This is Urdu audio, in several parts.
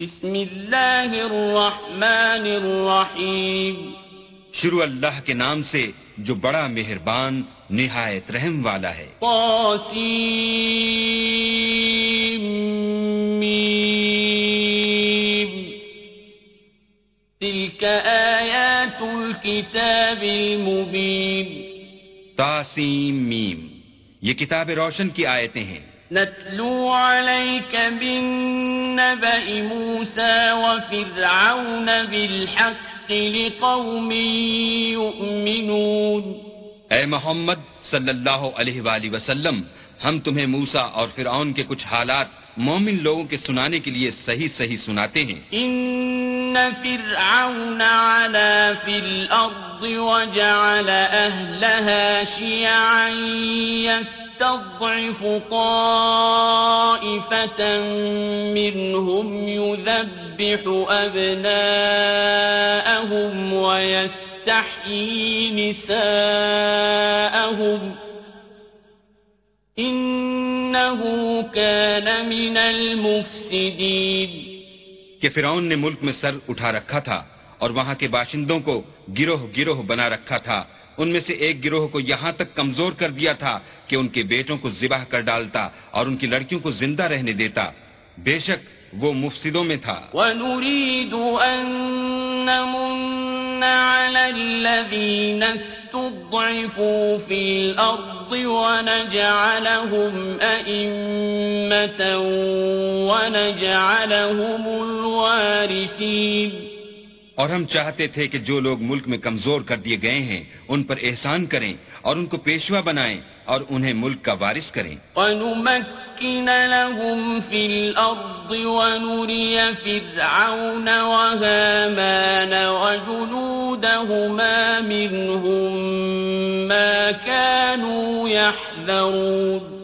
بسم اللہ الرحمن الرحیم۔ شروع اللہ کے نام سے جو بڑا مہربان نہایت رحم والا ہے۔ تلك آیات الكتاب المبین۔ تاسیم میم۔ یہ کتاب روشن کی آیتیں ہیں۔ نتلو عليك بالنبأ موسى وفرعون بالحق لقوم يؤمنون اے محمد صلی اللہ علیہ وآلہ وسلم ہم تمہیں موسا اور فرعون کے کچھ حالات مومن لوگوں کے سنانے کے لیے صحیح صحیح سناتے ہیں۔ ان فرعون علا في الارض وجعل اهلها شيعا يستضعف طائفة منهم يذبح ابناءهم ويستحيي نساءهم انه كان من المفسدين کہ فرعون نے ملک میں سر اٹھا رکھا تھا اور وہاں کے باشندوں کو گروہ گروہ بنا رکھا تھا۔ ان میں سے ایک گروہ کو یہاں تک کمزور کر دیا تھا کہ ان کے بیٹوں کو ذبح کر ڈالتا اور ان کی لڑکیوں کو زندہ رہنے دیتا۔ بے شک وہ مفسدوں میں تھا۔ ونريد أن نمن على الذين استضعفوا في الأرض ونجعلهم أئمة ونجعلهم الوارثين۔ اور ہم چاہتے تھے کہ جو لوگ ملک میں کمزور کر دیے گئے ہیں ان پر احسان کریں اور ان کو پیشوا بنائیں اور انہیں ملک کا وارث کریں۔ ونمكن لهم في الأرض ونري فرعون وهامان وجنودهما منهم ما كانوا يحذرون۔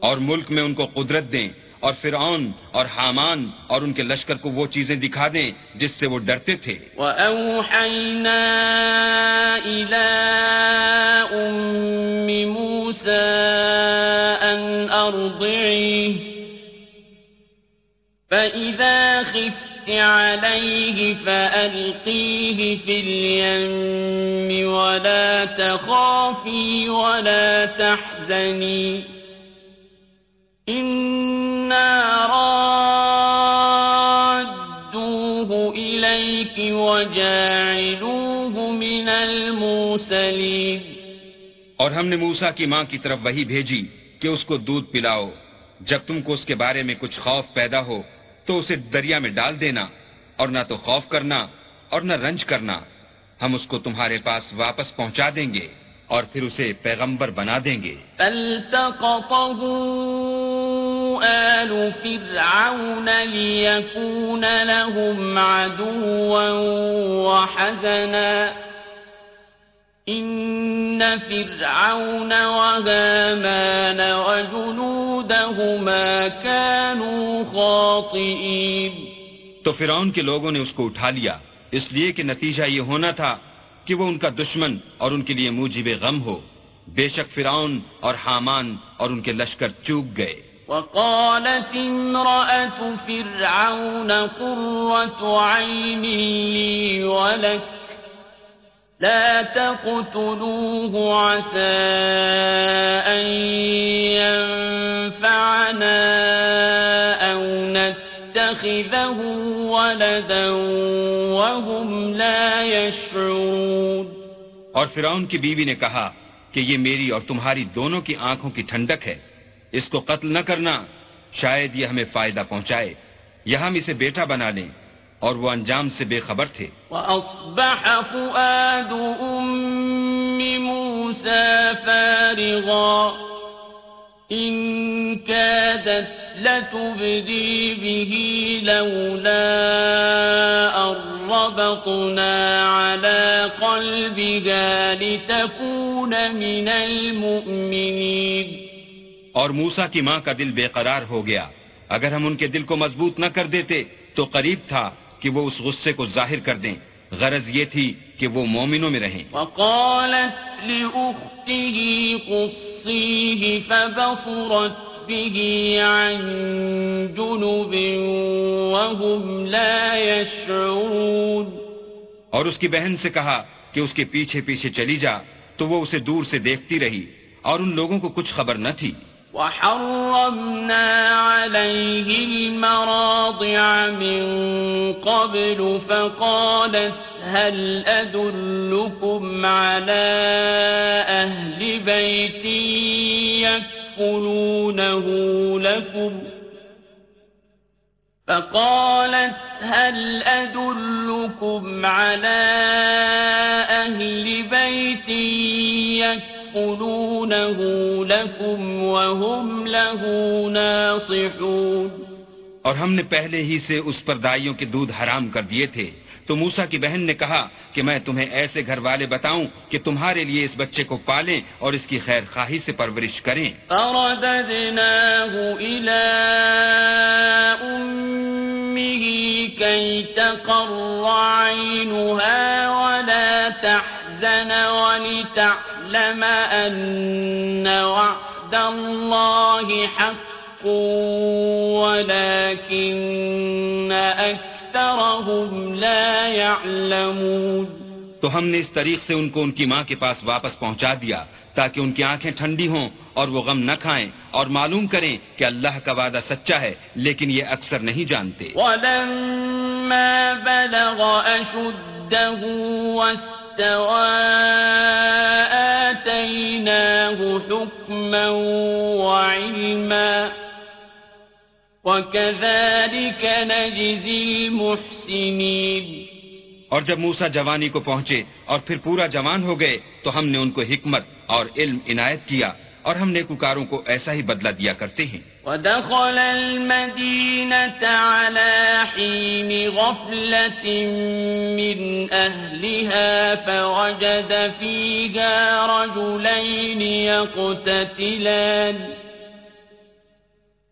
اور ملک میں ان کو قدرت دیں اور فرعون اور حامان اور ان کے لشکر کو وہ چیزیں دکھا دیں جس سے وہ ڈرتے تھے۔ وأوحينا إلى أم موسى أن أرضعيه فإذا خفت عليه فألقيه في اليم ولا تخافي ولا تحزني إنا رادوه إليك وجاعلوه من المرسلين اور ہم نے موسا کی ماں کی طرف وہی بھیجی کہ اس کو دودھ پلاؤ۔ جب تم کو اس کے بارے میں کچھ خوف پیدا ہو تو اسے دریا میں ڈال دینا اور نہ تو خوف کرنا اور نہ رنج کرنا۔ ہم اس کو تمہارے پاس واپس پہنچا دیں گے اور پھر اسے پیغمبر بنا دیں گے۔ آل فرعون ليكون لهم عدوا وحزنا. إن فرعون وهامان وجنودهما كانوا خاطئين. تو فرعون کے لوگوں نے اس کو اٹھا لیا، اس لیے کہ نتیجہ یہ ہونا تھا کہ وہ ان کا دشمن اور ان کے لیے موجب غم ہو۔ بے شک فرعون اور حامان اور ان کے لشکر چوک گئے۔ وقالت امرأة فرعون قرة عين لي ولك لا تقتلوه عسى أن ينفعنا أو نتخذه ولدا وهم لا يشعرون اور فرعون کی بیوی نے کہا کہ یہ میری اور تمہاری دونوں کی آنکھوں کی ٹھنڈک ہے۔ اس کو قتل نہ کرنا شاید یہ ہمیں فائدہ پہنچائے۔ یا ہم اسے بیٹا بنا لیں۔ اور وہ انجام سے بے خبر تھے۔ وأصبح فؤاد أم موسى فارغا۔ إن كادت لتبدي به لولا أن ربطنا على قلبها لتكون من المؤمنين۔ اور موسا کی ماں کا دل بے قرار ہو گیا۔ اگر ہم ان کے دل کو مضبوط نہ کر دیتے تو قریب تھا کہ وہ اس غصے کو ظاہر کر دیں۔ غرض یہ تھی کہ وہ مومنوں میں رہیں۔ وقالت لأخته قصيه فبصرت ربه عن جنب وهم لا يشعرون۔ اور اس کی بہن سے کہا کہ اس کے پیچھے پیچھے چلی جا تو وہ اسے دور سے دیکھتی رہی اور ان لوگوں کو کچھ خبر نہ تھی۔ وحرمنا عليه المراضع من قبل فقالت هل أدلكم على أهل بيت يكفلونه لكم فقالت هل أدلكم على أهل بيت يكفلونه يأكلونه لكم وهم له ناصحون اور ہم نے پہلے ہی سے اس پر دائیوں کے دودھ حرام کر دیے تھے۔ تو موسا کی بہن نے کہا کہ میں تمہیں ایسے گھر والے بتاؤں کہ تمہارے لیے اس بچے کو پالیں اور اس کی خیر خواہی سے پرورش کریں۔ تقر عينها ولا تحزن ولتعلم ليعلم أن وعد الله حق ولكن أكثرهم لا يعلمون۔ تو ہم نے اس طریق سے ان کو ان کی ماں کے پاس واپس پہنچا دیا تاکہ ان کی آنکھیں ٹھنڈی ہوں اور وہ غم نہ کھائیں اور معلوم کریں کہ اللہ کا وعدہ سچا ہے لیکن یہ اکثر نہیں جانتے۔ وَلَمَّا بَلَغَ أَشُدَّهُ آتيناه حكما وعلما وكذلك نجزي المحسنين۔ اور جب موسا جوانی کو پہنچے اور پھر پورا جوان ہو گئے تو ہم نے ان کو حکمت اور علم عنایت کیا۔ اور ہم نیکوکاروں کو ایسا ہی بدلہ دیا کرتے ہیں۔ ودخل المدينة على حين غفلة من أهلها فوجد فيها رجلين يقتتلان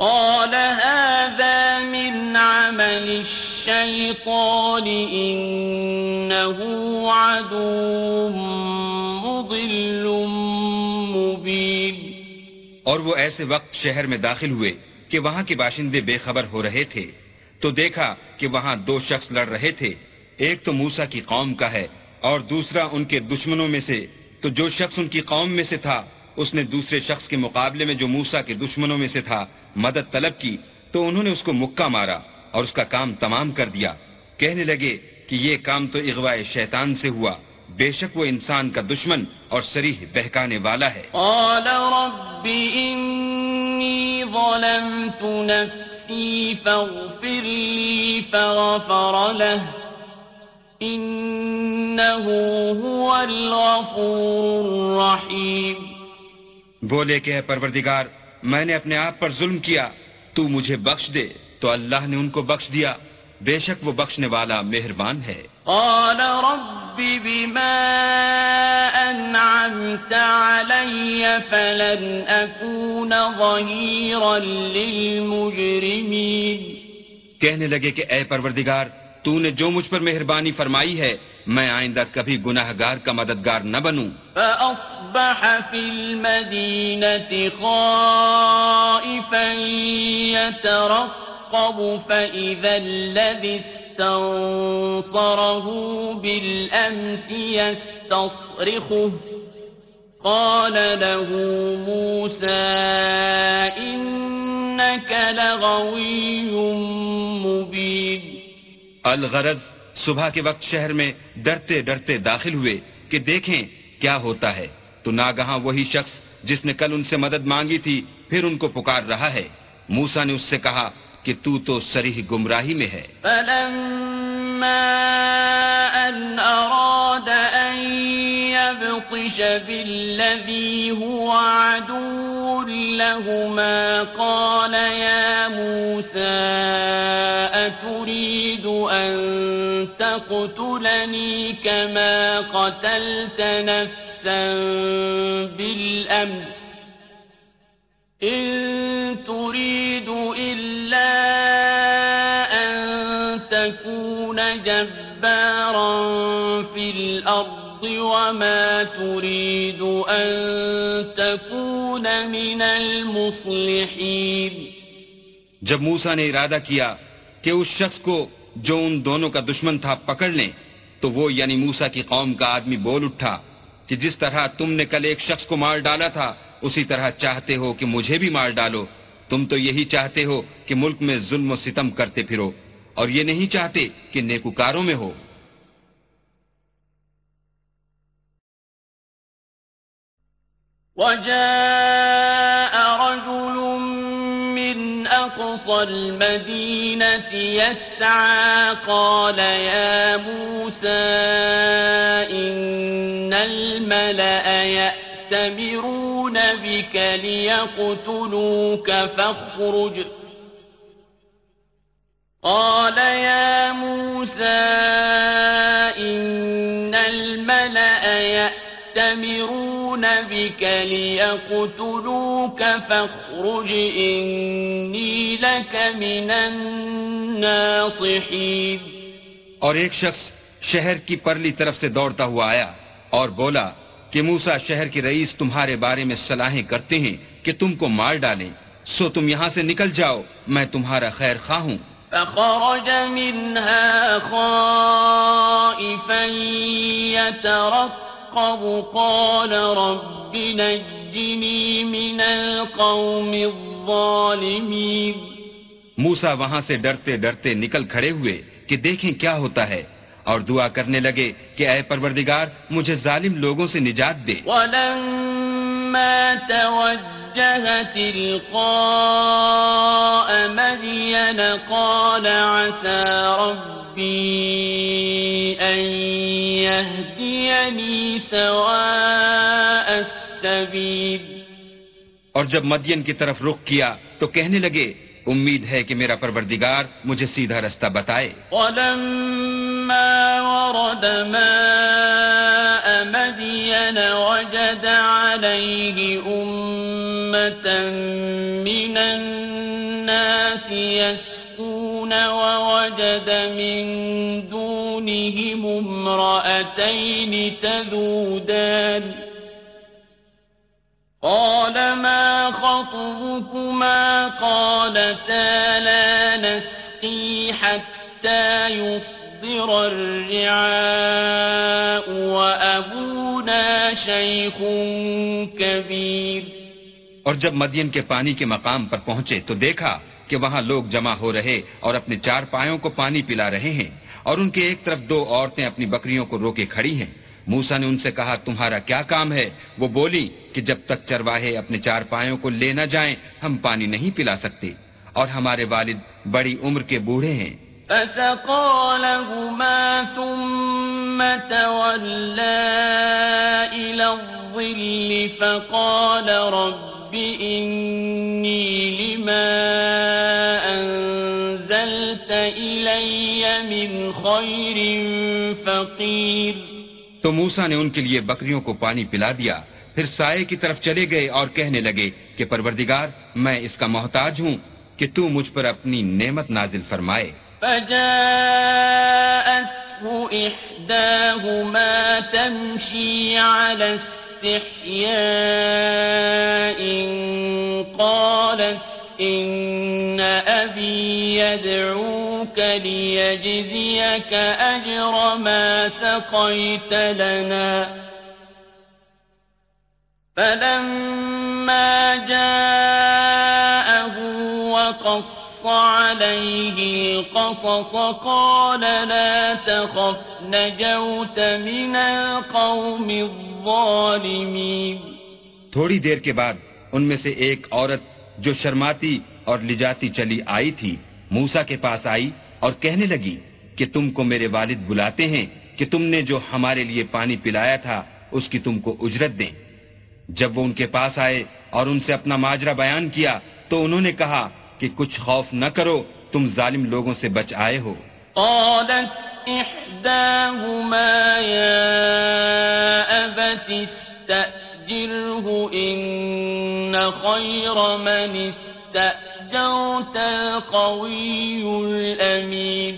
قال هذا من عمل الشيطان إنه عدو مضل مبين. اور وہ ایسے وقت شہر میں داخل ہوئے کہ وہاں کے باشندے بے خبر ہو رہے تھے تو دیکھا کہ وہاں دو شخص لڑ رہے تھے، ایک تو موسا کی قوم کا ہے اور دوسرا ان کے دشمنوں میں سے، تو جو شخص ان کی قوم میں سے تھا اس نے دوسرے شخص کے مقابلے میں جو موسا کے دشمنوں میں سے تھا مدد طلب کی، تو انہوں نے اس کو مکہ مارا اور اس کا کام تمام کر دیا۔ کہنے لگے کہ یہ کام تو اغوائے شیطان سے ہوا، بے شک وہ انسان کا دشمن اور سریح بہکانے والا ہے۔ قال رب انی ظلمت نفسی فاغفر لی فغفر له انہو هو الغفور الرحیم بولے کہ اے پروردگار میں نے اپنے آپ پر ظلم کیا تو مجھے بخش دے۔ تو اللہ نے ان کو بخش دیا۔ بے شک وہ بخشنے والا مہربان ہے۔ قال رب بما انعمت علی فلن اکون ظہیرا للمجرمین کہنے لگے کہ اے پروردگار تو نے جو مجھ پر مہربانی فرمائی ہے، میں آئندہ کبھی گناہ گار کا مددگار نہ بنوں۔ فأصبح في المدينة خائفا يترقب، فإذا الذي استنصره بالأمس يستصرخه، قال له موسى إنك لغوي مبين الغرض صبح کے وقت شہر میں ڈرتے ڈرتے داخل ہوئے کہ دیکھیں کیا ہوتا ہے۔ تو ناگہاں وہی شخص جس نے کل ان سے مدد مانگی تھی، پھر ان کو پکار رہا ہے۔ موسا نے اس سے کہا کہ تو تو سریح گمراہی میں ہے۔ أن أراد أن يبطش بالذي هو عدو لهما قال يا موسى أتريد أن تقتلني كما قتلت نفسا بالأمس إن تريد إلا أن تكون جبارا في الأرض وما تريد أن تكون من المصلحين جب موسا نے ارادہ کیا کہ اس شخص کو جو ان دونوں کا دشمن تھا پکڑ لیں، تو وہ یعنی موسا کی قوم کا آدمی بول اٹھا کہ جس طرح تم نے کل ایک شخص کو مار ڈالا تھا، اسی طرح چاہتے ہو کہ مجھے بھی مار ڈالو۔ تم تو یہی چاہتے ہو کہ ملک میں ظلم و ستم کرتے پھرو، اور یہ نہیں چاہتے کہ نیکوکاروں میں ہو۔ وجاء أقصى المدينة يسعى. قال يا موسى إن الملأ يأتمرون بك ليقتلوك فاخرج. قال يا موسى إن الملأ يأتمرون بك ليقتلوك فاخرج إني لك من الناصحين اور ایک شخص شہر کی پرلی طرف سے دوڑتا ہوا آیا اور بولا کہ موسا شہر کے رئیس تمہارے بارے میں صلاحیں کرتے ہیں کہ تم کو مار ڈالیں سو تم یہاں سے نکل جاؤ میں تمہارا خیر خواہ ہوں۔ فخرج منها خائفا يترقب قال رب نجني من القوم الظالمين موسا وہاں سے ڈرتے ڈرتے نکل کھڑے ہوئے کہ دیکھیں کیا ہوتا ہے اور دعا کرنے لگے کہ اے پروردگار مجھے ظالم لوگوں سے نجات دے۔ ولما توجه تلقاء مدين قال عسى ربي أن يهديني سواء السبيل اور جب مدین کی طرف رخ کیا تو کہنے لگے امید ہے کہ میرا پروردگار مجھے سیدھا رستہ بتائے۔ ولما ورد ماء مدين وجد عليه أمة من الناس يسكون ووجد من دونهم امرأتين تذودان۔ قال ما خطبكما قالتا لا نسقي حتى يصدر الرعاء وأبونا شيخ كبير. اور جب مدین کے پانی کے مقام پر پہنچے تو دیکھا کہ وہاں لوگ جمع ہو رہے اور اپنے چار پایوں کو پانی پلا رہے ہیں اور ان کے ایک طرف دو عورتیں اپنی بکریوں کو روکے کھڑی ہیں موسا نے ان سے کہا، تمہارا کیا کام ہے؟ وہ بولی کہ جب تک چرواہے اپنے چار پایوں کو لے نہ جائیں، ہم پانی نہیں پلا سکتے اور ہمارے والد بڑی عمر کے بوڑھے ہیں۔ فسقى لهما ثم تولى إلى الظل فقال، رب إني لما أنزلت إلي من خير فقير. تو موسا نے ان کے لیے بکریوں کو پانی پلا دیا۔ پھر سائے کی طرف چلے گئے اور کہنے لگے کہ پروردگار، میں اس کا محتاج ہوں کہ تو مجھ پر اپنی نعمت نازل فرمائے۔ فجاءته إحداهما تمشي على استحياء قالت يدعوك ليجزيك ما سقيت لنا فلما جاءه وقص عليه القصص قال لا تخف نجوت من القوم الظالمين تھوڑی دیر کے بعد ان میں سے ایک عورت جو شرماتی اور لجاتی چلی آئی تھی موسا کے پاس آئی اور کہنے لگی کہ تم کو میرے والد بلاتے ہیں کہ تم نے جو ہمارے لیے پانی پلایا تھا، اس کی تم کو اجرت دیں۔ جب وہ ان کے پاس آئے اور ان سے اپنا ماجرا بیان کیا، تو انہوں نے کہا کہ کچھ خوف نہ کرو، تم ظالم لوگوں سے بچ آئے ہو۔ قالت احداهما يا استأجره ان خير من استأجرت القوي الامين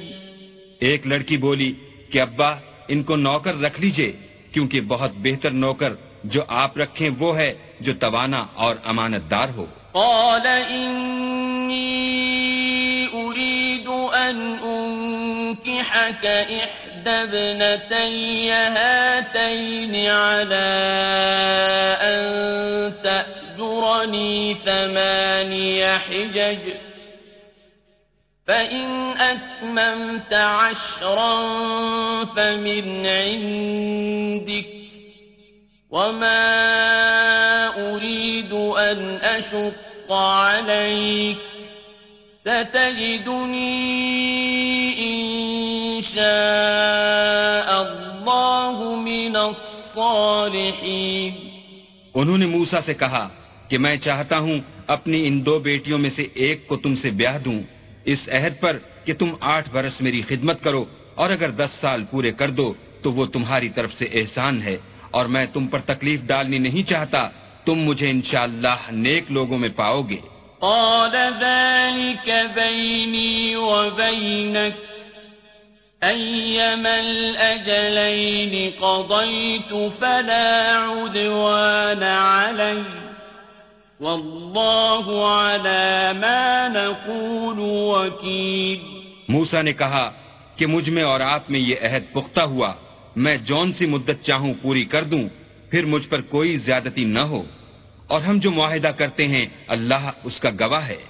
ایک لڑکی بولی کہ ابا ان کو نوکر رکھ لیجیے کیونکہ بہت بہتر نوکر جو آپ رکھیں وہ ہے جو توانا اور امانت دار ہو۔ قال إني أريد أن أنكحك إحدى ابنتي هاتين على أن تأجرني ثماني حجج فإن أتممت عشرا فمن عندك وما أريد أن أشق عليك ستجدني إن شاء الله من الصالحين. انہوں نے موسا سے کہا کہ میں چاہتا ہوں اپنی ان دو بیٹیوں میں سے ایک کو تم سے بیاہ دوں۔ اس عہد پر کہ تم آٹھ برس میری خدمت کرو اور اگر دس سال پورے کر دو تو وہ تمہاری طرف سے احسان ہے۔ اور میں تم پر تکلیف ڈالنی نہیں چاہتا تم مجھے انشاءاللہ نیک لوگوں میں پاؤ گے۔ قال ذلك بيني وبينك أيما الأجلين قضيت فلا عدوان علي والله على ما نقول وكيل موسا نے کہا کہ مجھ میں اور آپ میں یہ عہد پختہ ہوا، میں جون سی مدت چاہوں پوری کر دوں، پھر مجھ پر کوئی زیادتی نہ ہو۔ اور ہم جو معاہدہ کرتے ہیں، اللہ اس کا گواہ ہے۔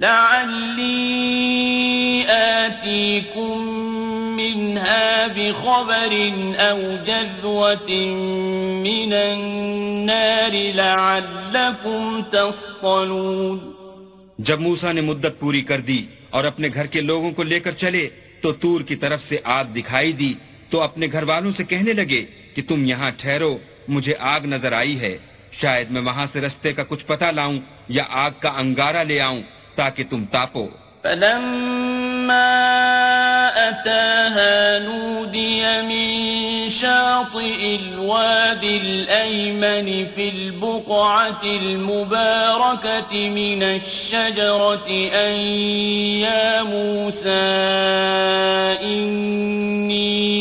لعلي آتيكم منها بخبر أو جذوة من النار لعلكم تصطلون۔ جب موسا نے مدت پوری کر دی اور اپنے گھر کے لوگوں کو لے کر چلے تو تور کی طرف سے آگ دکھائی دی تو اپنے گھر والوں سے کہنے لگے کہ تم یہاں ٹھہرو، مجھے آگ نظر آئی ہے، شاید میں وہاں سے رستے کا کچھ پتہ لاؤں یا آگ کا انگارہ لے آؤں۔ تاکہ تم تاپو فلما أتاها نودي من شاطئ الواد الأيمن في البقعة المباركة من الشجرة أن يا موسى إني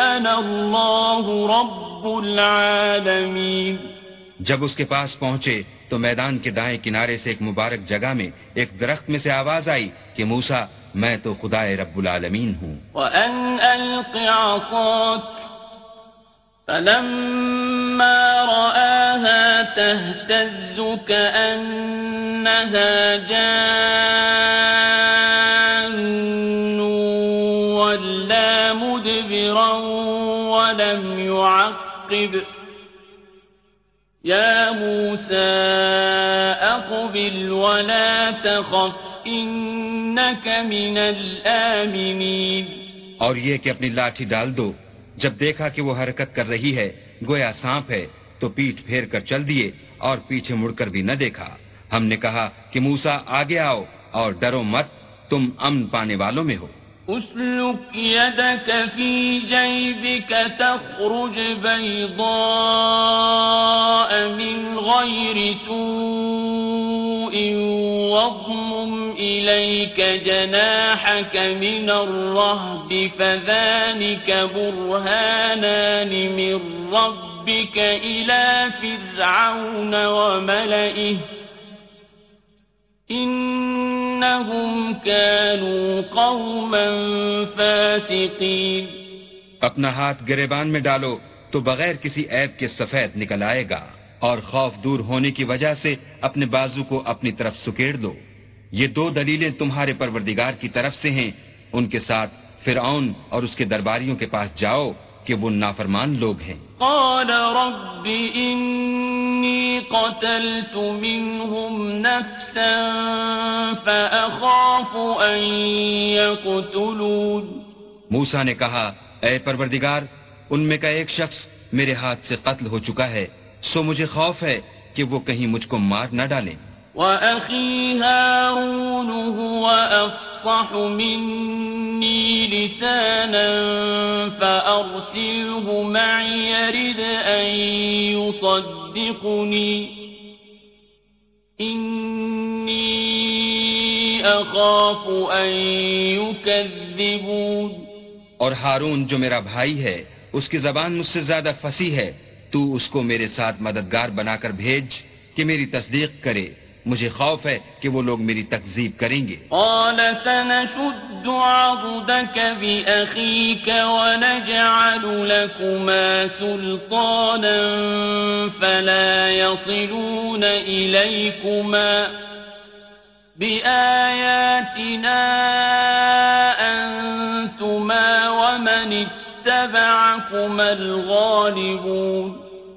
أنا الله رب العالمين جب اس کے پاس پہنچے تو میدان کے دائیں کنارے سے ایک مبارک جگہ میں ایک درخت میں سے آواز آئی کہ موسا میں تو خدا رب العالمین ہوں۔ وأن ألق عصاك فلما رآها تهتز كأنها جان ولا مدبرا ولم يعقب يا موسى أقبل ولا تخف، إنك من الآمنين. اور یہ کہ اپنی لاٹھی ڈال دو، جب دیکھا کہ وہ حرکت کر رہی ہے، گویا سانپ ہے، تو پیٹ پھیر کر چل دیے اور پیچھے مڑ کر بھی نہ دیکھا۔ ہم نے کہا کہ موسا آگے آؤ اور ڈرو مت، تم امن پانے والوں میں ہو۔ اسلك يدك في جيبك تخرج بيضاء من غير سوء واضمم إليك جناحك من الرهب فذلك برهانان من ربك إلى فرعون وملئه إن إنهم كانوا قوما فاسقين اپنا ہاتھ گریبان میں ڈالو تو بغیر کسی عیب کے سفید نکل آئے گا اور خوف دور ہونے کی وجہ سے اپنے بازو کو اپنی طرف سکیڑ دو یہ دو دلیلیں تمہارے پروردگار کی طرف سے ہیں۔ ان کے ساتھ فرعون اور اس کے درباریوں کے پاس جاؤ کہ وہ نافرمان لوگ ہیں۔ قال رب إني قتلت منهم نفسا فأخاف أن يقتلون. موسا نے کہا، اے پروردگار، ان میں کا ایک شخص میرے ہاتھ سے قتل ہو چکا ہے، سو مجھے خوف ہے کہ وہ کہیں مجھ کو مار نہ ڈالیں۔ وَأَخِي هَارُونُ هُوَ أَفْصَحُ مِنِّي لِسَانًا فَأَرْسِلْهُ مَعِي يَرِدْ أَن يُصَدِّقُنِي. إِنِّي أَخَافُ أَن يُكَذِّبُونِ. اور ہارون جو میرا بھائی ہے، اس کی زبان مجھ سے زیادہ فصیح ہے۔ تو اس کو میرے ساتھ مددگار بنا کر بھیج کہ میری تصدیق کرے۔ مجھے خوف ہے کہ وہ لوگ میری تکذیب کریں گے۔ قال سنشد عضدك بأخيك ونجعل لكما سلطانا فلا يصلون إليكما بآياتنا أنتما ومن اتبعكما الغالبون۔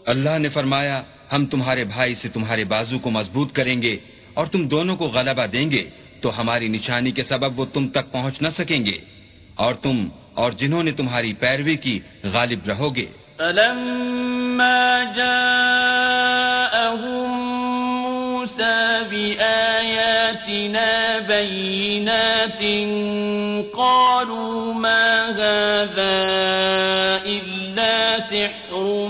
اللہ نے فرمایا ہم تمہارے بھائی سے تمہارے بازو کو مضبوط کریں گے اور تم دونوں کو غلبہ دیں گے، تو ہماری نشانی کے سبب وہ تم تک پہنچ نہ سکیں گے۔ اور تم اور جنہوں نے تمہاری پیروی کی غالب رہو گے۔ فلما جاءهم موسى بآياتنا بينات قالوا ما هذا إلا سحر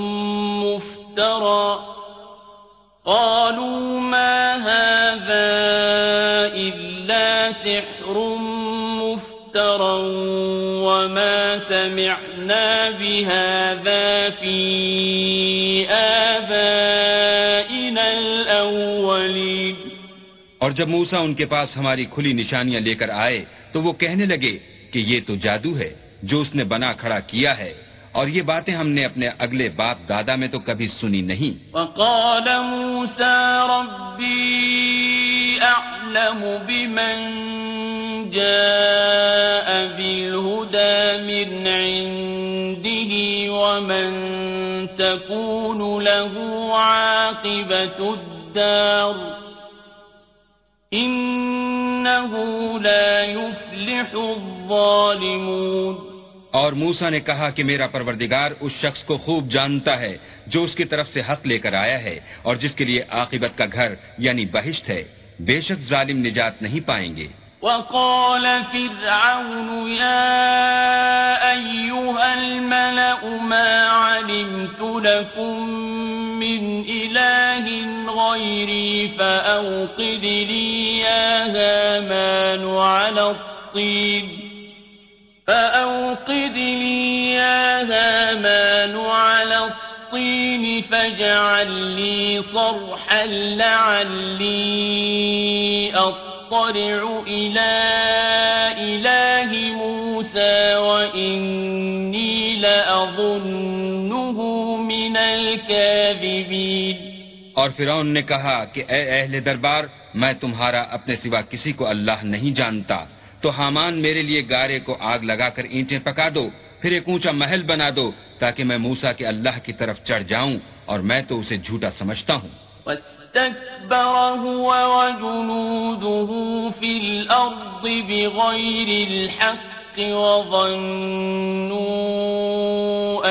مفترى قالوا ما هذا إلا سحر مفترى وما سمعنا بهذا في آبائنا الأولين. اور جب موسا ان کے پاس ہماری کھلی نشانیاں لے کر آئے تو وہ کہنے لگے کہ یہ تو جادو ہے جو اس نے بنا کھڑا کیا ہے۔ اور یہ باتیں ہم نے اپنے اگلے باپ دادا میں تو کبھی سنی نہیں۔ وقال موسى ربي أعلم بمن جاء بالهدى من عنده ومن تكون له عاقبة الدار إنه لا يفلح الظالمون۔ اور موسا نے کہا کہ میرا پروردگار اس شخص کو خوب جانتا ہے جو اس کی طرف سے حق لے کر آیا ہے اور جس کے لیے عاقبت کا گھر یعنی بہشت ہے۔ بے شک ظالم نجات نہیں پائیں گے۔ وقال فرعون، يا أيها الملأ، ما علمت لكم من إله غيري فأوقد لي يا هامان على الطين. فأوقد لي يا هامان على الطين فاجعل لي صرحا لعلي أطلع إلى إله موسى وإني لأظنه من الكاذبين۔ اور فرعون نے کہا کہ اے اہل دربار، میں تمہارا اپنے سوا کسی کو اللہ نہیں جانتا۔ تو حامان میرے لیے گارے کو آگ لگا کر اینٹیں پکا دو پھر ایک اونچا محل بنا دو تاکہ میں موسا کے اللہ کی طرف چڑھ جاؤں اور میں تو اسے جھوٹا سمجھتا ہوں۔ واستكبر هو وجنوده في الأرض بغير الحق وظنوا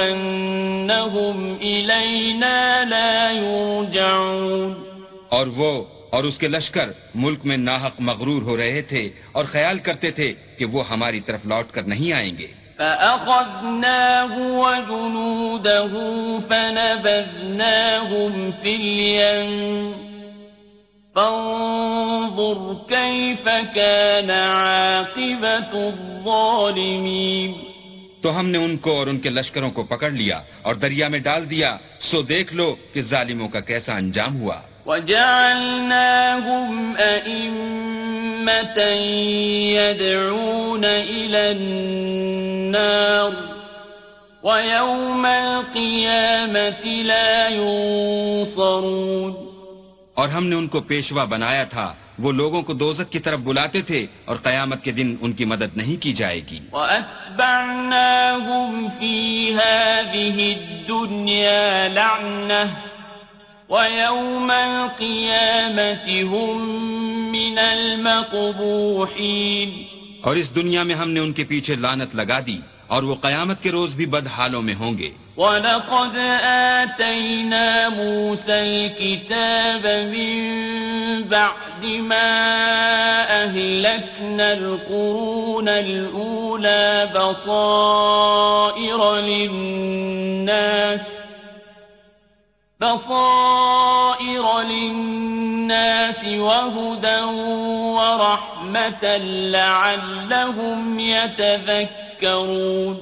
أنهم إلينا لا يرجعون. اور وہ اور اس کے لشکر ملک میں ناحق مغرور ہو رہے تھے اور خیال کرتے تھے کہ وہ ہماری طرف لوٹ کر نہیں آئیں گے۔ فأخذناه وجنوده فنبذناهم في اليم فانظر كيف كان عاقبة الظالمين تو ہم نے ان کو اور ان کے لشکروں کو پکڑ لیا اور دریا میں ڈال دیا سو دیکھ لو کہ ظالموں کا کیسا انجام ہوا۔ وجعلناهم أئمة يدعون إلى النار ويوم القيامة لا ينصرون اور ہم نے ان کو پیشوا بنایا تھا وہ لوگوں کو دوزک کی طرف بلاتے تھے اور قیامت کے دن ان کی مدد نہیں کی جائے گی۔ وَأَتْبَعْنَاهُمْ فِي هَذِهِ الدُّنْيَا لَعْنَةً وَيَوْمَ الْقِيَامَةِ هُمْ مِنَ الْمَقْبُوحِينَ اور اس دنیا میں ہم نے ان کے پیچھے لانت لگا دی اور وہ قیامت کے روز بھی بد حالوں میں ہوں گے۔ وَلَقَدْ آتَيْنَا مُوسَى الْكِتَابَ مِن بَعْدِ مَا أَهْلَكْنَا الْقُرُونَ الْأُولَى بَصَائِرَ لِلنَّاسِ بصائر للناس وهدى ورحمة لعلهم يتذكرون.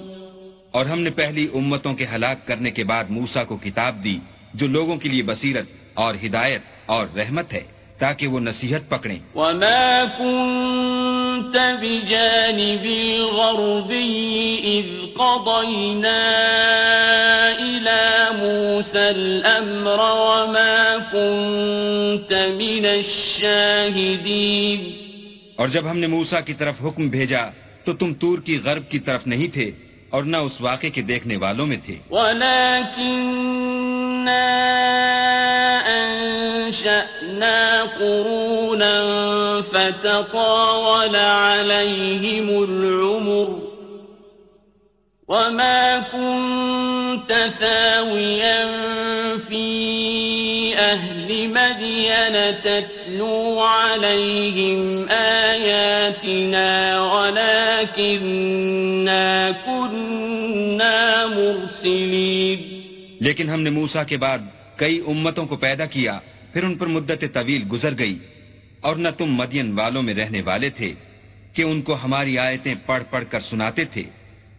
اور ہم نے پہلی امتوں کے ہلاک کرنے کے بعد موسا کو کتاب دی جو لوگوں کے لیے بصیرت اور ہدایت اور رحمت ہے۔ تاکہ وہ نصیحت پکڑیں۔ وما كنت بجانب الغربي إذ قضينا إلى موسى الأمر وما كنت من الشاهدين۔ اور جب ہم نے موسا کی طرف حکم بھیجا تو تم تور کی غرب کی طرف نہیں تھے اور نہ اس واقعے کے دیکھنے والوں میں تھے۔ أنشأنا قرونا فتطاول عليهم العمر وما كنت ثاويا في أهل مدين تتلو عليهم آياتنا ولكننا كنا مرسلين لیکن ہم نے موسا کے بعد کئی امتوں کو پیدا کیا پھر ان پر مدت طویل گزر گئی اور نہ تم مدین والوں میں رہنے والے تھے کہ ان کو ہماری آیتیں پڑھ پڑھ کر سناتے تھے۔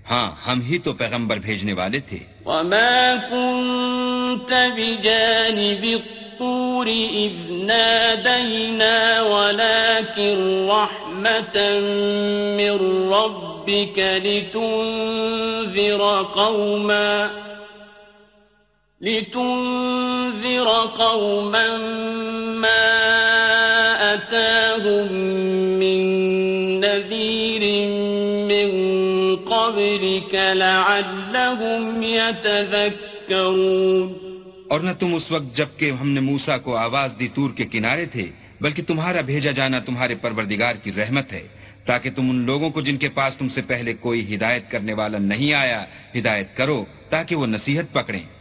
ہاں ہم ہی تو پیغمبر بھیجنے والے تھے۔ وما كنت بجانب الطور إذ نادينا ولكن رحمة من ربك لتنذر قوما لتنذر قوما ما أتاهم من نذير من قبلك لعلهم يتذكرون اور نہ تم اس وقت جبکہ ہم نے موسا کو آواز دی تور کے کنارے تھے، بلکہ تمہارا بھیجا جانا تمہارے پروردگار کی رحمت ہے، تاکہ تم ان لوگوں کو جن کے پاس تم سے پہلے کوئی ہدایت کرنے والا نہیں آیا، ہدایت کرو تاکہ وہ نصیحت پکڑیں۔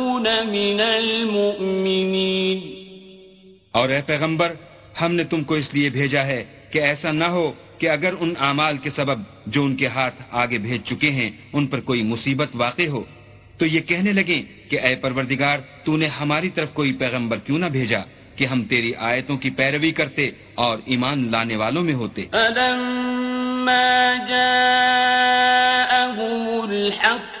من اور اے پیغمبر ہم نے تم کو اس لیے بھیجا ہے کہ ایسا نہ ہو کہ اگر ان اعمال کے سبب جو ان کے ہاتھ آگے بھیج چکے ہیں ان پر کوئی مصیبت واقع ہو تو یہ کہنے لگیں کہ اے پروردگار تو نے ہماری طرف کوئی پیغمبر کیوں نہ بھیجا کہ ہم تیری آیتوں کی پیروی کرتے اور ایمان لانے والوں میں ہوتے۔ جاءهم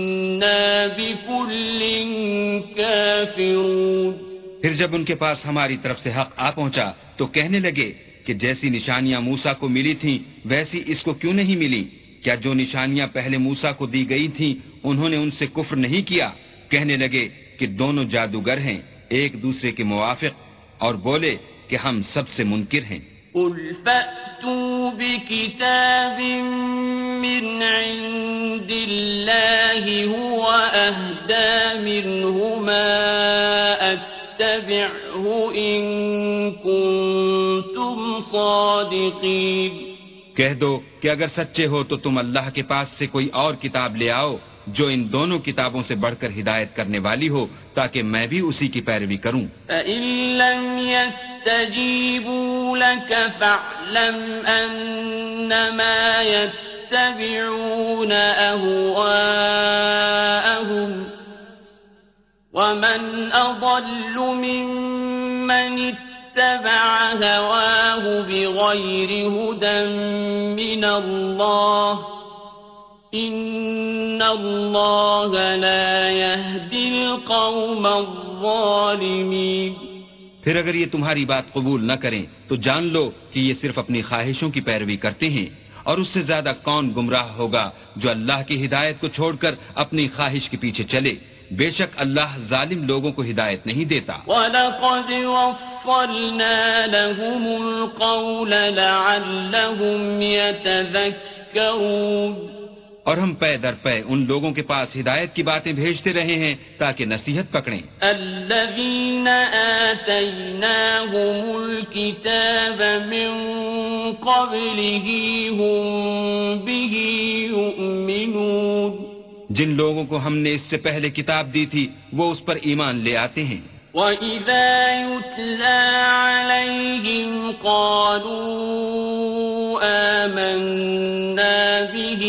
پھر جب ان کے پاس ہماری طرف سے حق آ پہنچا تو کہنے لگے کہ جیسی نشانیاں موسا کو ملی تھیں، ویسی اس کو کیوں نہیں ملی؟ کیا جو نشانیاں پہلے موسا کو دی گئی تھیں، انہوں نے ان سے کفر نہیں کیا؟ کہنے لگے کہ دونوں جادوگر ہیں، ایک دوسرے کے موافق، اور بولے کہ ہم سب سے منکر ہیں۔ قل فأتوا بكتاب من عند الله هو أهدى منهما أتبعه إن كنتم صادقين۔ کہہ دو کہ اگر سچے ہو تو تم اللہ کے پاس سے کوئی اور کتاب لے آؤ جو ان دونوں کتابوں سے بڑھ کر ہدایت کرنے والی ہو تاکہ میں بھی اسی کی پیروی کروں۔ فإن لم ومن أضل ممن اتبع هواه بغير هدى من الله إن الله لا يهدي القوم الظالمين پھر اگر یہ تمہاری بات قبول نہ کریں تو جان لو کہ یہ صرف اپنی خواہشوں کی پیروی کرتے ہیں اور اس سے زیادہ کون گمراہ ہوگا جو اللہ کی ہدایت کو چھوڑ کر اپنی خواہش کے پیچھے چلے۔ بے شک اللہ ظالم لوگوں کو ہدایت نہیں دیتا۔ وَلَقَدْ وَصَّلْنَا لَهُمُ الْقَوْلَ لَعَلَّهُمْ يَتَذَكَّرُونَ۔ اور ہم پے در پے ان لوگوں کے پاس ہدایت کی باتیں بھیجتے رہے ہیں تاکہ نصیحت پکڑیں۔ الذين آتيناهم الكتاب من قبله هم به جن لوگوں کو ہم نے اس سے پہلے کتاب دی تھی، وہ اس پر ایمان لے آتے ہیں۔ وَإِذَا يُتْلَى عَلَيْهِمْ قَالُوا آمَنَّا بِهِ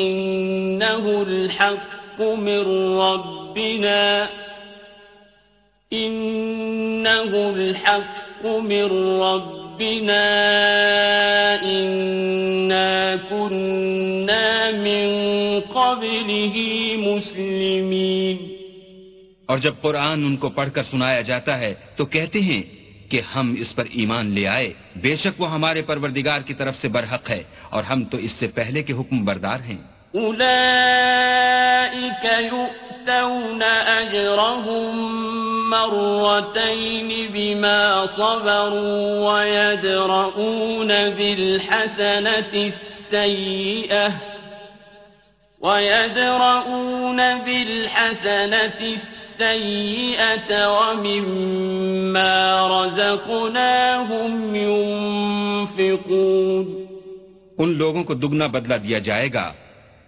إِنَّهُ الْحَقُّ مِنْ رَبِّنَا إِنَّهُ الْحَقُّ مِنْ رَبِّنَا إِنَّا كُنَّا مِنْ قَبْلِهِ مُسْلِمِينَ اور جب قرآن ان کو پڑھ کر سنایا جاتا ہے تو کہتے ہیں کہ ہم اس پر ایمان لے آئے۔ بے شک وہ ہمارے پروردگار کی طرف سے برحق ہے اور ہم تو اس سے پہلے کے حکم بردار ہیں۔ أولئك يؤتون أجرهم مرتين بما صبروا ويدرؤون بالحسنة السيئة ويدرؤون بالحسنة السيئة ومما رزقناهم ينفقون ان لوگوں کو دگنا بدلہ دیا جائے گا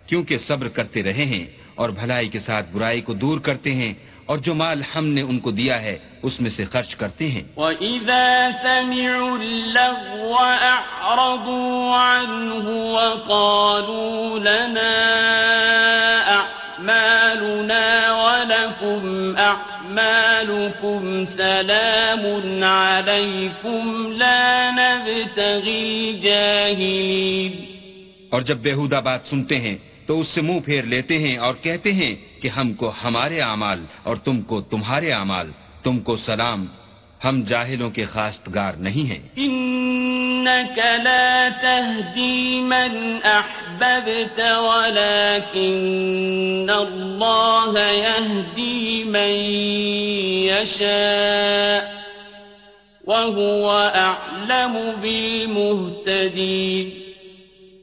کیونکہ صبر کرتے رہے ہیں اور بھلائی کے ساتھ برائی کو دور کرتے ہیں اور جو مال ہم نے ان کو دیا ہے اس میں سے خرچ کرتے ہیں۔ وَإِذَا سَمِعُوا اللَّغْوَ أَعْرَضُوا عَنْهُ وَقَالُوا لَنَا أَعْمَالُنَا وَلَكُمْ أَعْمَالُكُمْ سَلَامٌ عَلَيْكُمْ لَا نَبْتَغِي الْجَاهِلِينَ۔ اور جب بےحودہ بات سنتے ہیں تو اس سے منہ پھیر لیتے ہیں اور کہتے ہیں کہ ہم کو ہمارے اعمال اور تم کو تمہارے اعمال تم کو سلام ہم جاہلوں کے خاستگار نہیں ہیں۔ إنك لا تهدي من أحببت ولكن الله يهدي من يشاء وهو أعلم بالمهتدين۔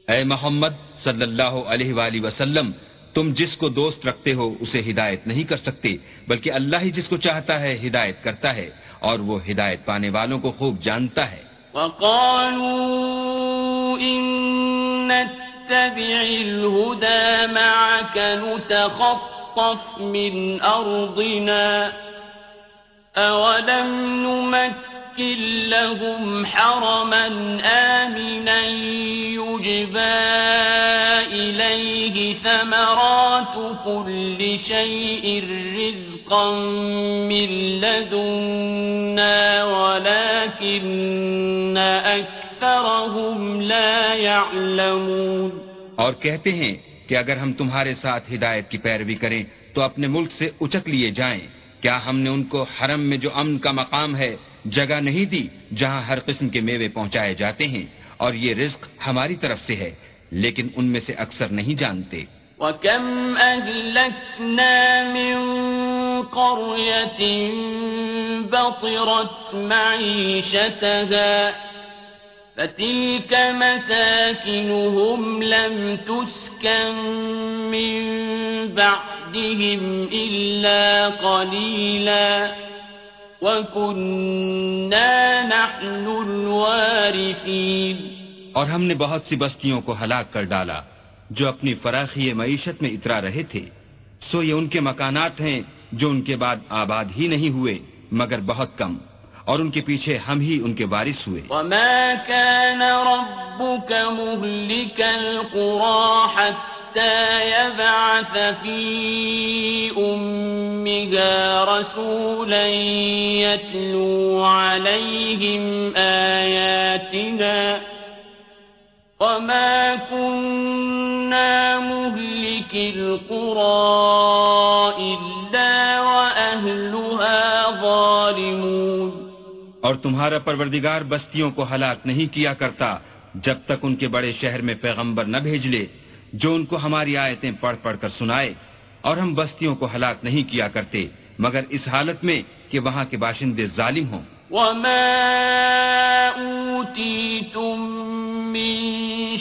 اے محمد صلی اللہ علیہ وآلہ وسلم، تم جس کو دوست رکھتے ہو اسے ہدایت نہیں کر سکتے، بلکہ اللہ ہی جس کو چاہتا ہے ہدایت کرتا ہے اور وہ ہدایت پانے والوں کو خوب جانتا ہے۔ وقالوا إن نتبع الهدى معك نتخطف من أرضنا، أولم نمكن لهم حرما آمنا يجبى إليه ثمرات كل شيء رزقا من لدنا ولكن أكثرهم لا يعلمون اور کہتے ہیں کہ اگر ہم تمہارے ساتھ ہدایت کی پیروی کریں تو اپنے ملک سے اچک لیے جائیں۔ کیا ہم نے ان کو حرم میں جو امن کا مقام ہے، جگہ نہیں دی جہاں ہر قسم کے میوے پہنچائے جاتے ہیں؟ اور یہ رزق ہماری طرف سے ہے، لیکن ان میں سے اکثر نہیں جانتے۔ وكم أهلكنا من قرية بطرت معيشتها فتلك مساكنهم لم تسكن من بعدهم إلا قليلا وكنا نحن الوارثين. اور ہم نے بہت سی بستیوں کو ہلاک کر ڈالا جو اپنی فراخی معیشت میں اترا رہے تھے۔ سو یہ ان کے مکانات ہیں جو ان کے بعد آباد ہی نہیں ہوئے مگر بہت کم۔ اور ان کے پیچھے ہم ہی ان کے وارث ہوئے۔ وما كان ربك مهلك القرى حتى يبعث في أمها رسولا يتلو عليهم آياتنا وما كنا مهلك القرى إلا وأهلها ظالمون اور تمہارا پروردگار بستیوں کو ہلاک نہیں کیا کرتا جب تک ان کے بڑے شہر میں پیغمبر نہ بھیج لے جو ان کو ہماری آیتیں پڑھ پڑھ کر سنائے اور ہم بستیوں کو ہلاک نہیں کیا کرتے، مگر اس حالت میں کہ وہاں کے باشندے ظالم ہوں۔ وما أوتيتم من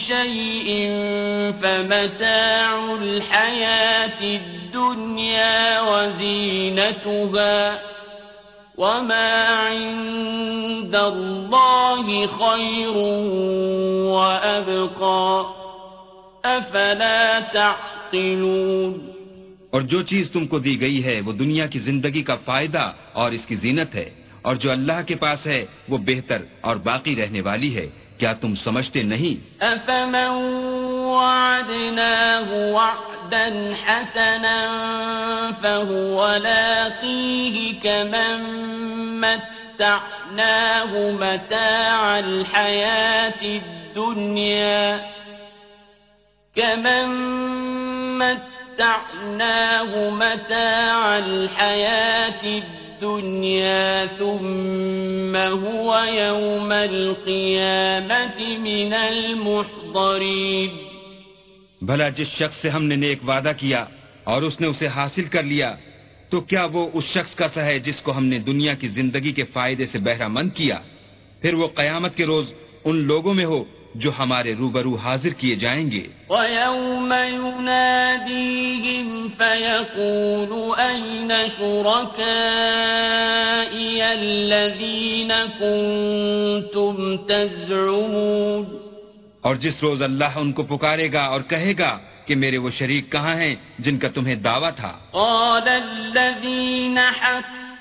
شيء فمتاع الحياة الدنيا وزينتها وما عند الله خير وأبقى۔ أفلا تعقلون اور جو چیز تم کو دی گئی ہے وہ دنیا کی زندگی کا فائدہ اور اس کی زینت ہے اور جو اللہ کے پاس ہے وہ بہتر اور باقی رہنے والی ہے کیا تم سمجھتے نہیں؟ أفمن وعدناه وعدا حسنا فهو لاقيه كمن متعناه متاع الحياة الدنيا كمن متعناه متاع الحياة الدنيا ثم هو يوم القيامة من المحضرين بھلا جس شخص سے ہم نے نیک وعدہ کیا اور اس نے اسے حاصل کر لیا، تو کیا وہ اس شخص کا سا ہے جس کو ہم نے دنیا کی زندگی کے فائدے سے بہرہ مند کیا؟ پھر وہ قیامت کے روز ان لوگوں میں ہو جو ہمارے روبرو حاضر کیے جائیں گے۔ ويوم يناديهم فيقول أين شركائي الذين كنتم تزعمون؟ اور جس روز اللہ ان کو پکارے گا اور کہے گا کہ میرے وہ شریک کہاں ہیں جن کا تمہیں دعویٰ تھا۔ قال الذين حق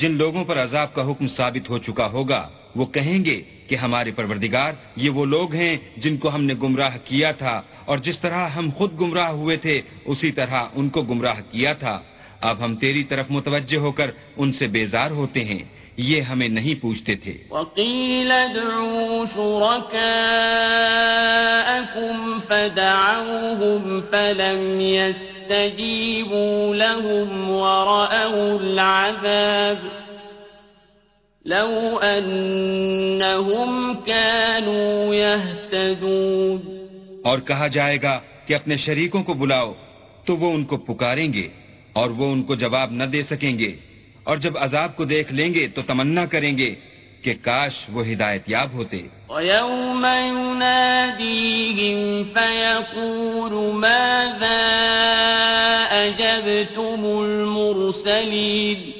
جن لوگوں پر عذاب کا حکم ثابت ہو چکا ہوگا، وہ کہیں گے کہ ہمارے پروردگار یہ وہ لوگ ہیں جن کو ہم نے گمراہ کیا تھا، اور جس طرح ہم خود گمراہ ہوئے تھے، اسی طرح ان کو گمراہ کیا تھا۔ اب ہم تیری طرف متوجہ ہو کر ان سے بیزار ہوتے ہیں، یہ ہمیں نہیں پوچھتے تھے۔ وقيل ادعوا شركاءكم فدعوهم فلم يستجيبوا لهم ورأوا العذاب لو أنهم كانوا يهتدون اور کہا جائے گا کہ اپنے شریکوں کو بلاؤ، تو وہ ان کو پکاریں گے اور وہ ان کو جواب نہ دے سکیں گے۔ اور جب عذاب کو دیکھ لیں گے، تو تمنا کریں گے۔ کہ کاش وہ ہدایت یاب ہوتے۔ ويوم يناديهم فيقول ماذا أجبتم المرسلين؟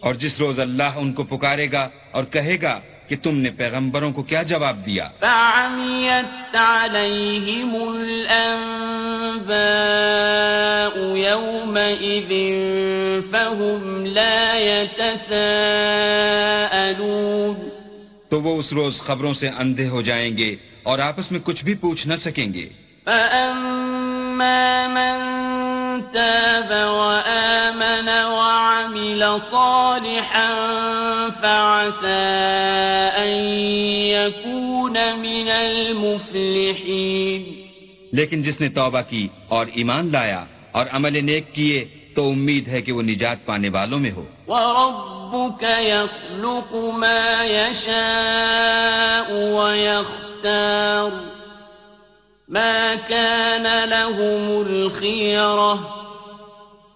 اور جس روز اللہ ان کو پکارے گا اور کہے گا کہ تم نے پیغمبروں کو کیا جواب دیا؟ فعميت عليهم الأنباء يومئذ فهم لا يتساءلون. تو وہ اس روز خبروں سے اندھے ہو جائیں گے اور آپس میں کچھ بھی پوچھ نہ سکیں گے۔ فأما من تاب وآمن وعمل صالحا فعسى أن يكون من المفلحين. لیکن جس نے توبہ کی اور ایمان لایا اور عمل نیک کیے تو امید ہے کہ وہ نجات پانے والوں میں ہو۔ وربك يخلق ما يشاء ويختار۔ ما كان لهم الخيرة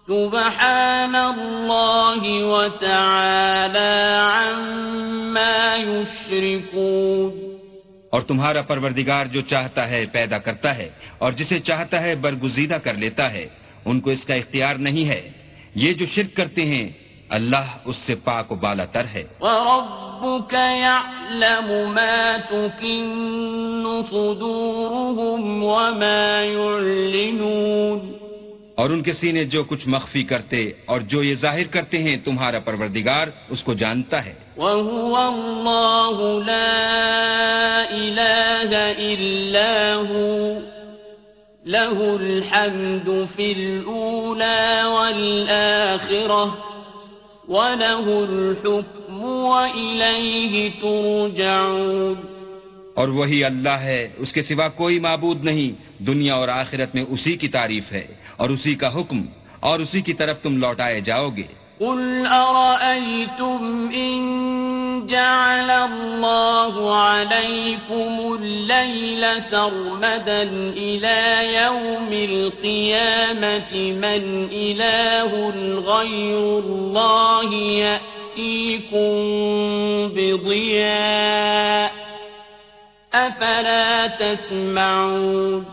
سبحان الله وتعالى عما يشركون اور تمہارا پروردگار جو چاہتا ہے پیدا کرتا ہے اور جسے چاہتا ہے برگزیدہ کر لیتا ہے، ان کو اس کا اختیار نہیں ہے۔ یہ جو شرک کرتے ہیں اللہ اس سے پاک و بالا تر ہے۔ وربك يعلم ما تكن صدورهم وما يعلنون۔ اور ان کے سینے جو کچھ مخفی کرتے اور جو یہ ظاہر کرتے ہیں تمہارا پروردگار اس کو جانتا ہے۔ وهو الله لا إله إلا هو۔ له الحمد في الأولى والآخرة۔ وله الحكم وإليه ترجعون اور وہی اللہ ہے اس کے سوا کوئی معبود نہیں۔ دنیا اور آخرت میں اسی کی تعریف ہے اور اسی کا حکم اور اسی کی طرف تم لوٹائے جاؤ گے۔ قل أرأيتم إن جعل الله عليكم الليل سرمدا إلى يوم القيامة من إله غير الله يأتيكم بضياء أفلا تسمعون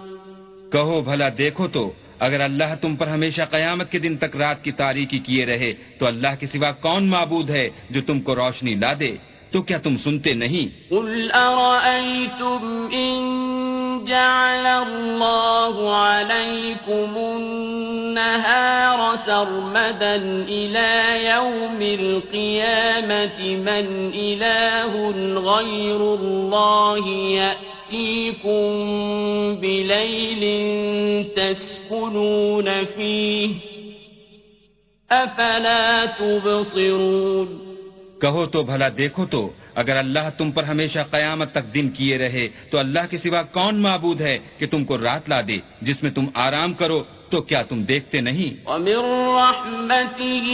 کہو بھلا دیکھو تو اگر اللہ تم پر ہمیشہ قیامت کے دن تک رات کی تاریکی کیے رہے تو اللہ کے سوا کون معبود ہے جو تم کو روشنی لا دے؟ تو کیا تم سنتے نہیں؟ قل أرأيتم إن جعل الله عليكم النهار سرمدا إلى يوم القيامة من إله غير الله يأتيكم بليل تسكنون فيه أفلا تبصرون کہو تو بھلا دیکھو تو، اگر اللہ تم پر ہمیشہ قیامت تک دن کیے رہے، تو اللہ کے سوا کون معبود ہے کہ تم کو رات لا دے، جس میں تم آرام کرو تو کیا تم دیکھتے نہیں؟ ومن رحمته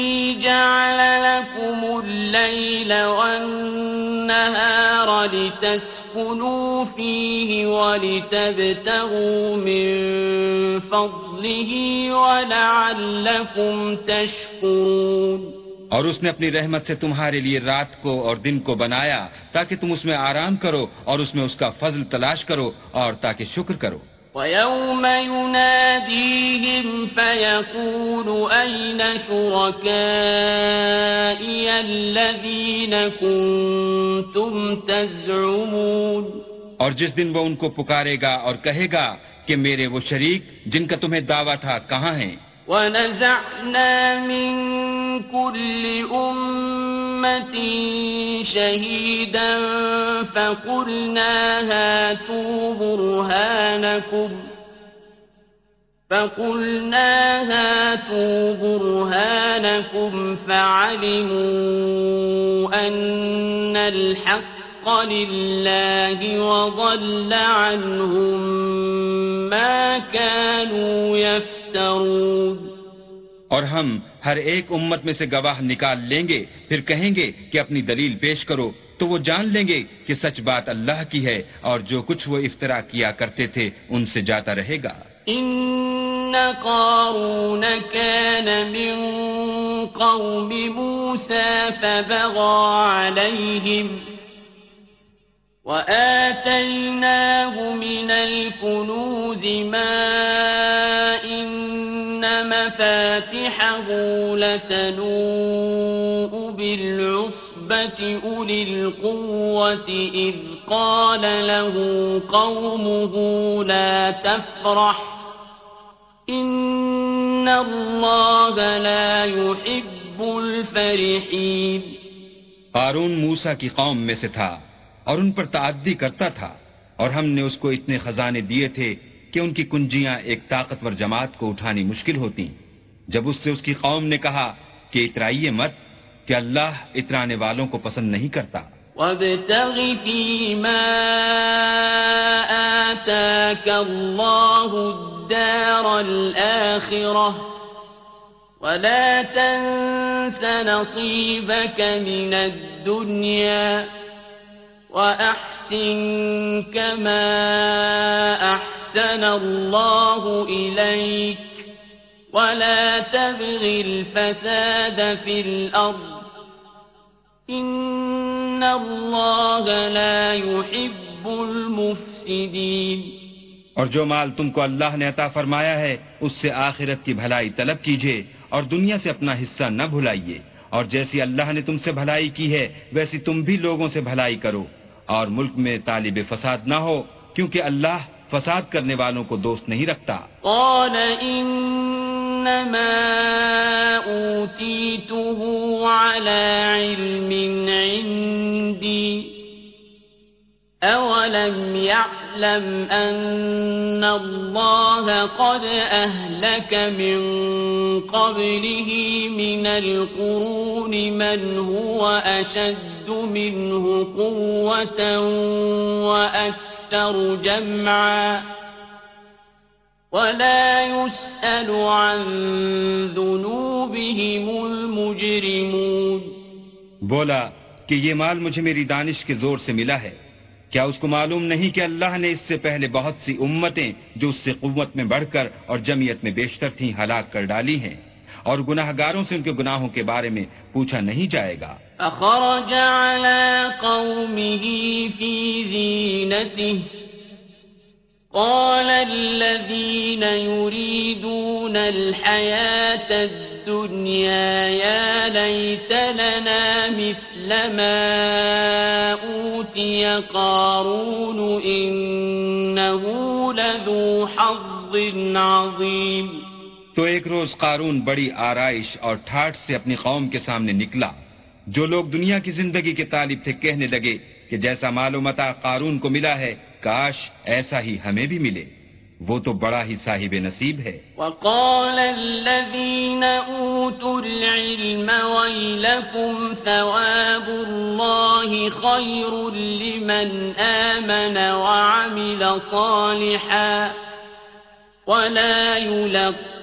جعل لكم الليل والنهار لتسكنوا فيه ولتبتغوا من فضله ولعلكم تشكرون اور اس نے اپنی رحمت سے تمہارے لیے رات کو اور دن کو بنایا تاکہ تم اس میں آرام کرو اور اس میں اس کا فضل تلاش کرو اور تاکہ شکر کرو۔ ويوم يناديهم فيقول أين شركائي الذين كنتم تزعمون اور جس دن وہ ان کو پکارے گا اور کہے گا کہ میرے وہ شریک جن کا تمہیں دعویٰ تھا کہاں ہیں؟ ونزعنا من كل أمة شهيدا فقلنا هاتوا برهانكم فقلنا هاتوا برهانكم فعلموا أن الحق لله وضل عنهم ما كانوا يفترون اور ہم ہر ایک امت میں سے گواہ نکال لیں گے، پھر کہیں گے کہ اپنی دلیل پیش کرو، تو وہ جان لیں گے کہ سچ بات اللہ کی ہے اور جو کچھ وہ افطرا کیا کرتے تھے ان سے جاتا رہے گا۔ إن قارون كان من قوم موسى فبغى عليهم وآتيناه من الكنوز ما إن مفاتحه لتنوء بالعصبة أولي القوة إذ قال له قومه لا تفرح إن الله لا يحب الفرحين قارون موسا کی قوم میں سے تھا اور ان پر تعدی کرتا تھا اور ہم نے اس کو اتنے خزانے دیے تھے کہ ان کی کنجیاں ایک طاقتور جماعت کو اٹھانی مشکل ہوتی۔ جب اس سے اس کی قوم نے کہا کہ اترائیے مت، کہ اللہ اترانے والوں کو پسند نہیں کرتا۔ وابتغ فيما آتاك الله الدار الآخرة ولا تنس نصيبك من الدنيا وأحسن كما أحسن الله إليك ولا تبغ الفساد في الأرض إن الله لا يحب المفسدين اور جو مال تم کو اللہ نے عطا فرمایا ہے، اس سے آخرت کی بھلائی طلب کیجیے اور دنیا سے اپنا حصہ نہ بھلائیے۔ اور جیسی اللہ نے تم سے بھلائی کی ہے، ویسی تم بھی لوگوں سے بھلائی کرو۔ اور ملک میں طالب فساد نہ ہو، کیونکہ اللہ فساد کرنے والوں کو دوست نہیں رکھتا۔ قال انما اوتیته على علم عندي، أولم يعلم أن الله قد أهلك من قبله من القرون من هو أشد منه قوة وأكثر جمعا ولا يسأل عن ذنوبهم المجرمون بولا کہ یہ مال مجھے میری دانش کے زور سے ملا ہے۔ کیا اس کو معلوم نہیں کہ اللہ نے اس سے پہلے بہت سی امتیں جو اس سے قوت میں بڑھ کر اور جمعیت میں بیشتر تھیں ہلاک کر ڈالی ہیں؟ اور گناہ گاروں سے ان کے گناہوں کے بارے میں پوچھا نہیں جائے گا۔ اخرج على قومه في زينته، قال الذين يريدون الحياة الدنيا يا ليت لنا مثل ما أوتي قارون إنه لذو حظ عظيم۔ تو ایک روز قارون بڑی آرائش اور ٹھاٹ سے اپنی قوم کے سامنے نکلا، جو لوگ دنیا کی زندگی کے طالب تھے، کہنے لگے کہ جیسا معلومتا قارون کو ملا ہے، کاش ایسا ہی ہمیں بھی ملے۔ وہ تو بڑا ہی صاحب نصیب ہے۔ وقال الذين اوتوا العلم ويلكم ثواب الله خير لمن آمن وعمل صالحا ولا يلقاها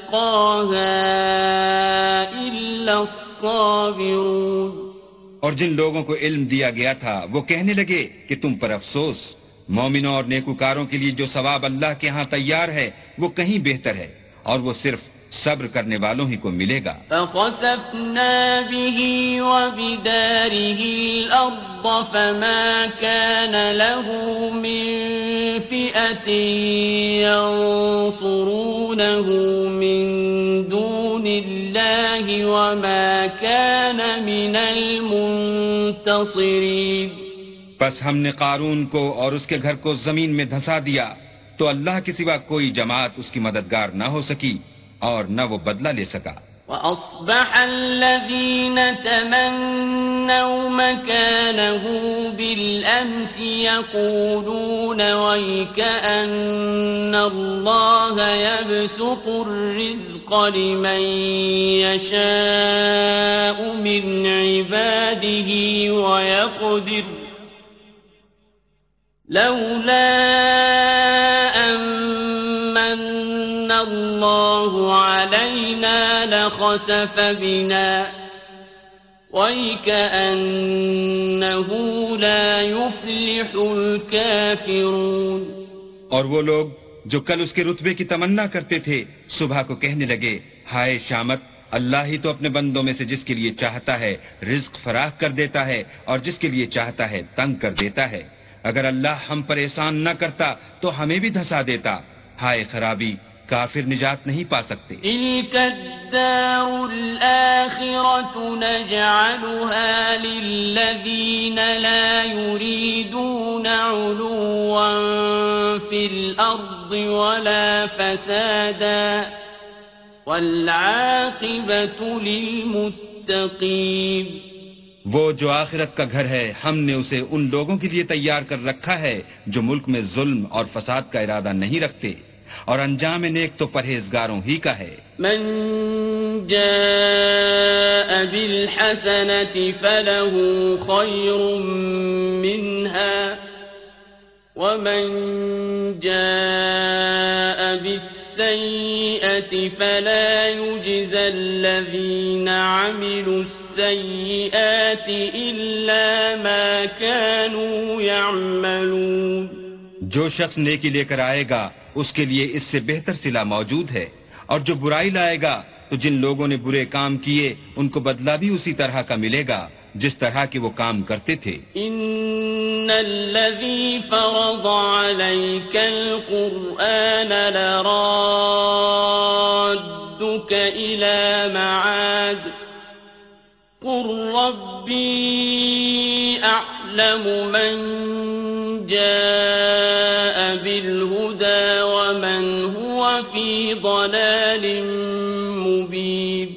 إلا الصابرون۔ اور جن لوگوں کو علم دیا گیا تھا، وہ کہنے لگے کہ تم پر افسوس، مومنوں اور نیکوکاروں کے لیے جو ثواب اللہ کے ہاں تیار ہے، وہ کہیں بہتر ہے، اور وہ صرف صبر کرنے والوں ہی کو ملے گا۔ فخسفنا به وبداره الأرض فما كان له من فئة ينصرونه من دون الله وما كان من المنتصرين۔ بس ہم نے قارون کو اور اس کے گھر کو زمین میں دھسا دیا تو اللہ کے سوا کوئی جماعت اس کی مددگار نہ ہو سکی۔ اور نہ وہ بدلہ لے سکا۔ وأصبح الذين تمنوا مكانه بالأمس يقولون ويكأن الله يبسط الرزق لمن يشاء من عباده ويقدر لولا أمن الله علينا لخسف بنا ويكأنه لا يفلح الكافرون اور وہ لوگ جو کل اس کے رتبے کی تمنا کرتے تھے، صبح کو کہنے لگے، ہائے شامت، اللہ ہی تو اپنے بندوں میں سے جس کے لیے چاہتا ہے رزق فراخ کر دیتا ہے اور جس کے لیے چاہتا ہے تنگ کر دیتا ہے۔ اگر اللہ ہم پر احسان نہ کرتا تو ہمیں بھی دھسا دیتا۔ ہائے خرابی کافر نجات نہیں پا سکتے۔ تلك الدار الآخرة نجعلها للذين لا يريدون علوا في الأرض ولا فسادا والعاقبة للمتقين وہ جو آخرت کا گھر ہے ہم نے اسے ان لوگوں کے لیے تیار کر رکھا ہے جو ملک میں ظلم اور فساد کا ارادہ نہیں رکھتے۔ اور انجام نیک تو پرہیزگاروں ہی کا ہے۔ من جاء بالحسنة فله خير منها ومن جاء بالسيئة فلا يجزى الذين عملوا السيئات إلا ما كانوا يعملون۔ جو شخص نیکی لے کر آئے گا، اس کے لیے اس سے بہتر صلہ موجود ہے۔ اور جو برائی لائے گا، تو جن لوگوں نے برے کام کیے، ان کو بدلہ بھی اسی طرح کا ملے گا، جس طرح کے وہ کام کرتے تھے۔ إن الذي فرض عليك القرآن لرادك إلى معاد قل ربي أعلم من جاء بالهدى ومن هو في ضلال مبين.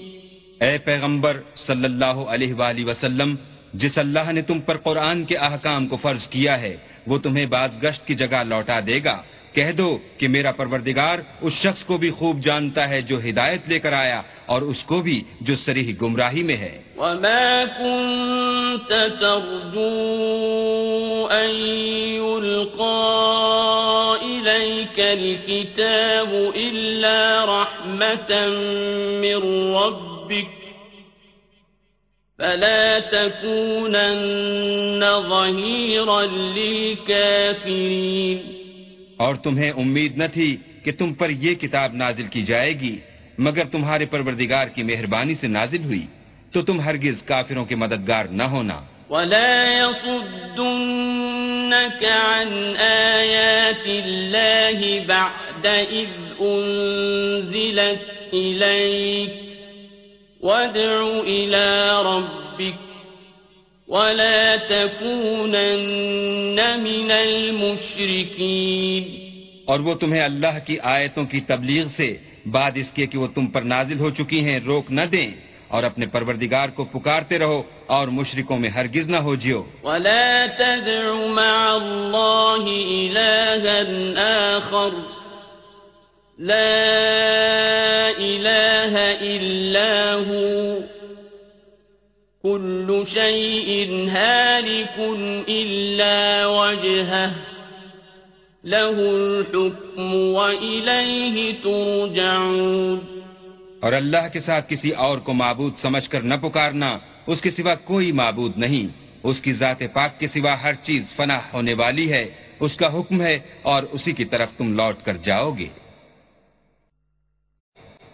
اے پیغمبر صلی اللہ علیہ وآلہ وسلم، جس اللہ نے تم پر قرآن کے احکام کو فرض کیا ہے، وہ تمہیں بعض گشت کی جگہ لوٹا دے گا۔ کہہ دو کہ میرا پروردگار اس شخص کو بھی خوب جانتا ہے جو ہدایت لے کر آیا اور اس کو بھی جو سریح گمراہی میں ہے۔ وما كنت ترجو أن يلقى إليك الكتاب إلا رحمة من ربك فلا تكونن ظهيرا للكافرين۔ اور تمہیں امید نہ تھی کہ تم پر یہ کتاب نازل کی جائے گی۔ مگر تمہارے پروردگار کی مہربانی سے نازل ہوئی تو تم ہرگز کافروں کے مددگار نہ ہونا۔ ولا يصدنك عن آيات الله بعد إذ أنزلت إليك وادع إلى ربك ولا تكونن من المشركين۔ اور وہ تمہیں اللہ کی آیتوں کی تبلیغ سے بعد اس کے کہ وہ تم پر نازل ہو چکی ہیں، روک نہ دیں اور اپنے پروردگار کو پکارتے رہو اور مشرکوں میں ہرگز نہ ہو جیو۔ ولا تدع مع الله إلها آخر۔ لا إله إلا هو۔ كل شيء هالك إلا وجهه۔ له الحكم وإليه ترجعون اور اللہ کے ساتھ کسی اور کو معبود سمجھ کر نہ پکارنا اس کے سوا کوئی معبود نہیں۔ اس کی ذات پاک کے سوا ہر چیز فنا ہونے والی ہے۔ اس کا حکم ہے اور اسی کی طرف تم لوٹ کر جاؤ گے۔